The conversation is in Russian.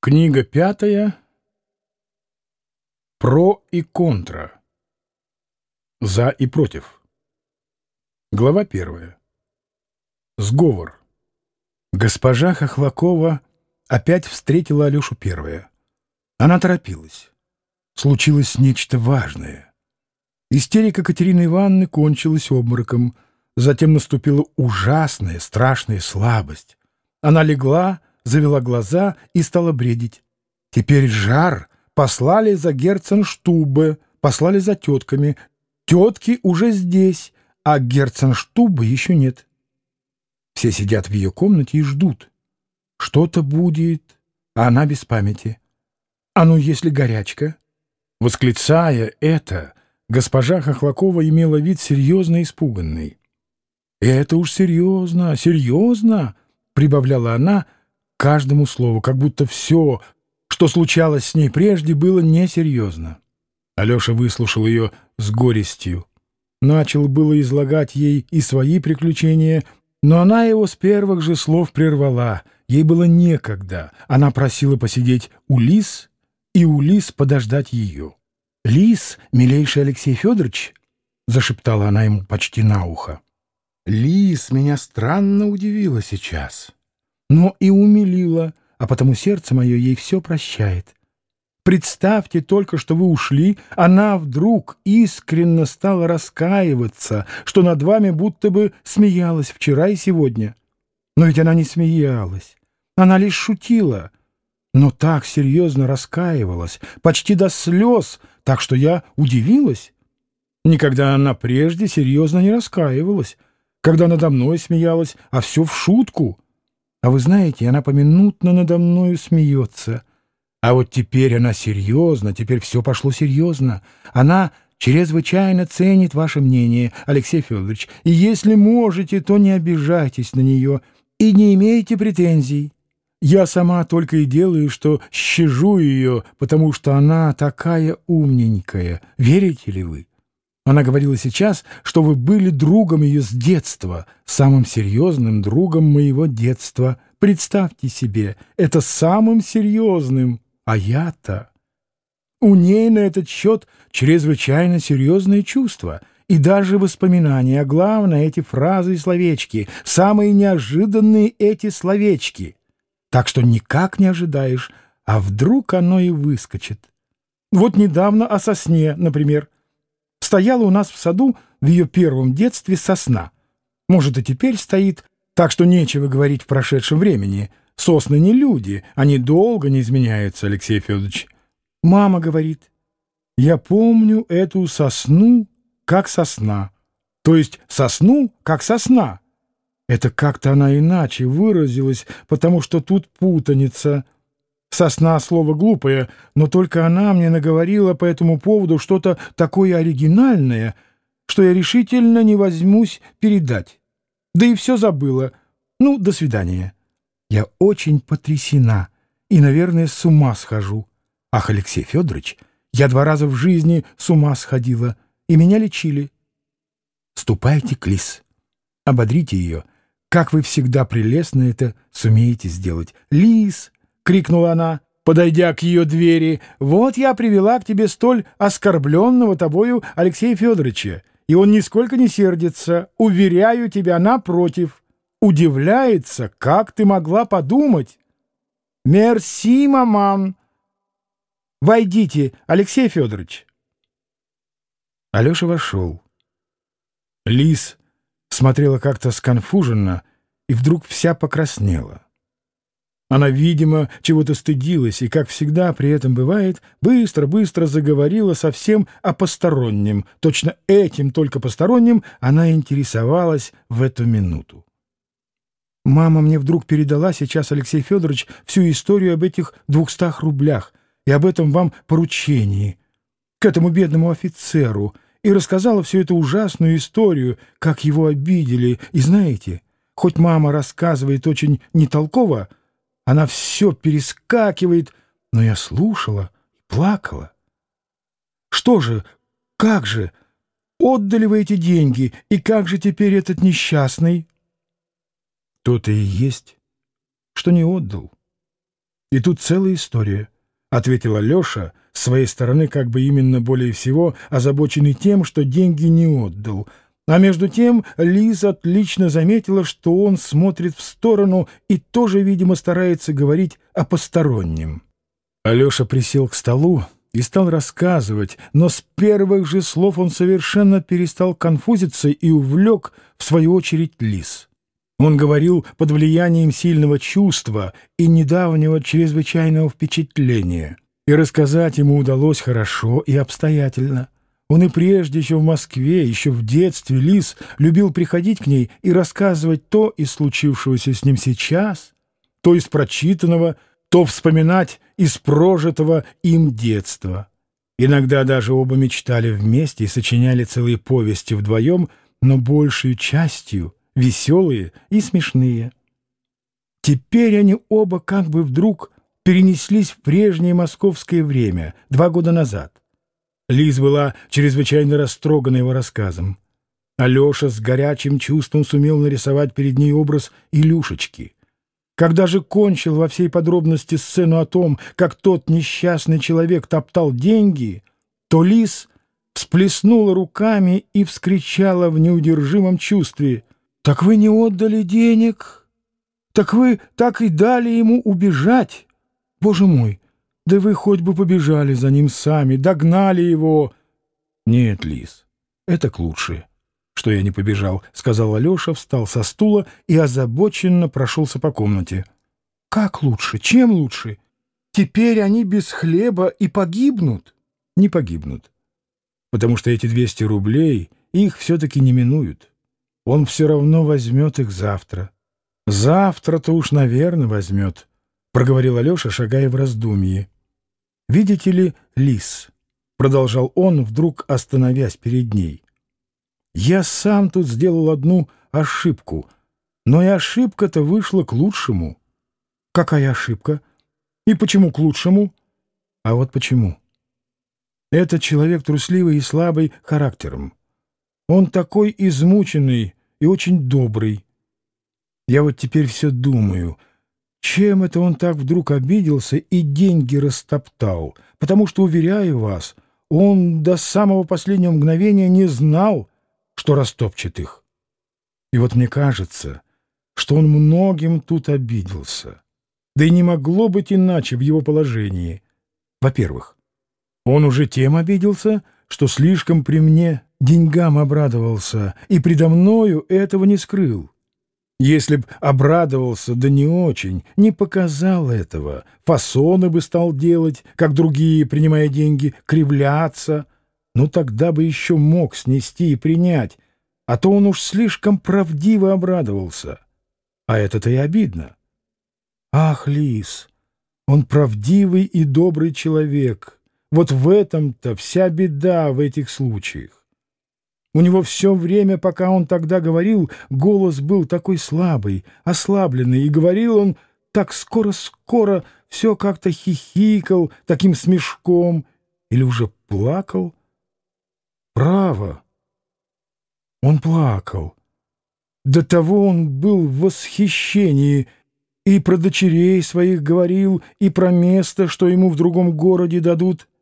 Книга пятая. Про и контра. За и против. Глава первая. Сговор. Госпожа Хохлакова опять встретила Алешу первая. Она торопилась. Случилось нечто важное. Истерика Катерины Ивановны кончилась обмороком. Затем наступила ужасная, страшная слабость. Она легла, завела глаза и стала бредить. Теперь жар послали за Герценштубе, послали за тетками. Тетки уже здесь, а Герценштубе еще нет. Все сидят в ее комнате и ждут. Что-то будет, а она без памяти. А ну, если горячка? Восклицая это, госпожа Хохлакова имела вид серьезно испуганный. «Это уж серьезно, серьезно!» — прибавляла она — каждому слову, как будто все, что случалось с ней прежде, было несерьезно. Алеша выслушал ее с горестью. Начал было излагать ей и свои приключения, но она его с первых же слов прервала. Ей было некогда. Она просила посидеть у Лис и у Лис подождать ее. «Лис, милейший Алексей Федорович», — зашептала она ему почти на ухо, — «Лис меня странно удивила сейчас» но и умилила, а потому сердце мое ей все прощает. Представьте только, что вы ушли, она вдруг искренне стала раскаиваться, что над вами будто бы смеялась вчера и сегодня. Но ведь она не смеялась, она лишь шутила, но так серьезно раскаивалась, почти до слез, так что я удивилась. Никогда она прежде серьезно не раскаивалась, когда надо мной смеялась, а все в шутку — а вы знаете, она поминутно надо мною смеется. А вот теперь она серьезно, теперь все пошло серьезно. Она чрезвычайно ценит ваше мнение, Алексей Федорович, и если можете, то не обижайтесь на нее и не имейте претензий. Я сама только и делаю, что щажу ее, потому что она такая умненькая. Верите ли вы? Она говорила сейчас, что вы были другом ее с детства, самым серьезным другом моего детства. Представьте себе, это самым серьезным, а я-то... У ней на этот счет чрезвычайно серьезные чувства и даже воспоминания, а главное, эти фразы и словечки, самые неожиданные эти словечки. Так что никак не ожидаешь, а вдруг оно и выскочит. Вот недавно о сосне, например, — Стояла у нас в саду в ее первом детстве сосна. Может, и теперь стоит, так что нечего говорить в прошедшем времени. Сосны не люди, они долго не изменяются, Алексей Федорович. Мама говорит, я помню эту сосну как сосна, то есть сосну как сосна. Это как-то она иначе выразилась, потому что тут путаница — Сосна — слово глупое, но только она мне наговорила по этому поводу что-то такое оригинальное, что я решительно не возьмусь передать. Да и все забыла. Ну, до свидания. Я очень потрясена и, наверное, с ума схожу. Ах, Алексей Федорович, я два раза в жизни с ума сходила, и меня лечили. Ступайте к Лис. Ободрите ее. Как вы всегда прелестно это сумеете сделать. Лис! Крикнула она, подойдя к ее двери. «Вот я привела к тебе столь оскорбленного тобою Алексея Федоровича, и он нисколько не сердится. Уверяю тебя, напротив. Удивляется, как ты могла подумать». «Мерси, маман!» «Войдите, Алексей Федорович!» Алеша вошел. Лис смотрела как-то сконфуженно и вдруг вся покраснела. Она, видимо, чего-то стыдилась и, как всегда при этом бывает, быстро-быстро заговорила совсем о постороннем. Точно этим только посторонним она интересовалась в эту минуту. «Мама мне вдруг передала сейчас, Алексей Федорович, всю историю об этих двухстах рублях и об этом вам поручении, к этому бедному офицеру, и рассказала всю эту ужасную историю, как его обидели. И знаете, хоть мама рассказывает очень нетолково, она все перескакивает, но я слушала и плакала. Что же, как же, отдали вы эти деньги, и как же теперь этот несчастный? То-то и есть, что не отдал. И тут целая история, — ответила Леша, с своей стороны как бы именно более всего озабоченный тем, что деньги не отдал. А между тем Лиз отлично заметила, что он смотрит в сторону и тоже, видимо, старается говорить о постороннем. Алеша присел к столу и стал рассказывать, но с первых же слов он совершенно перестал конфузиться и увлек, в свою очередь, Лиз. Он говорил под влиянием сильного чувства и недавнего чрезвычайного впечатления. И рассказать ему удалось хорошо и обстоятельно. Он и прежде, еще в Москве, еще в детстве, Лис любил приходить к ней и рассказывать то из случившегося с ним сейчас, то из прочитанного, то вспоминать из прожитого им детства. Иногда даже оба мечтали вместе и сочиняли целые повести вдвоем, но большей частью — веселые и смешные. Теперь они оба как бы вдруг перенеслись в прежнее московское время, два года назад. Лиз была чрезвычайно растрогана его рассказом. Алеша с горячим чувством сумел нарисовать перед ней образ Илюшечки. Когда же кончил во всей подробности сцену о том, как тот несчастный человек топтал деньги, то Лиз всплеснула руками и вскричала в неудержимом чувстве «Так вы не отдали денег? Так вы так и дали ему убежать? Боже мой, да вы хоть бы побежали за ним сами, догнали его!» «Нет, Лис, это к лучше, что я не побежал», — сказал Алеша, встал со стула и озабоченно прошелся по комнате. «Как лучше? Чем лучше? Теперь они без хлеба и погибнут?» «Не погибнут, потому что эти 200 рублей их все-таки не минуют». Он все равно возьмет их завтра. Завтра-то уж, наверное, возьмет, — проговорил Алеша, шагая в раздумье. «Видите ли, лис?» — продолжал он, вдруг остановясь перед ней. «Я сам тут сделал одну ошибку, но и ошибка-то вышла к лучшему». «Какая ошибка? И почему к лучшему?» «А вот почему?» «Это человек трусливый и слабый характером. Он такой измученный, и очень добрый. Я вот теперь все думаю, чем это он так вдруг обиделся и деньги растоптал, потому что, уверяю вас, он до самого последнего мгновения не знал, что растопчет их. И вот мне кажется, что он многим тут обиделся. Да и не могло быть иначе в его положении. Во-первых, он уже тем обиделся, что слишком при мне деньгам обрадовался, и предо мною этого не скрыл. Если б обрадовался, да не очень, не показал этого, фасоны бы стал делать, как другие, принимая деньги, кривляться, ну тогда бы еще мог снести и принять, а то он уж слишком правдиво обрадовался. А это-то и обидно. Ах, Лис, он правдивый и добрый человек. Вот в этом-то вся беда в этих случаях. У него все время, пока он тогда говорил, голос был такой слабый, ослабленный, и говорил он так скоро-скоро, все как-то хихикал таким смешком или уже плакал. Право, он плакал. До того он был в восхищении и про дочерей своих говорил, и про место, что ему в другом городе дадут —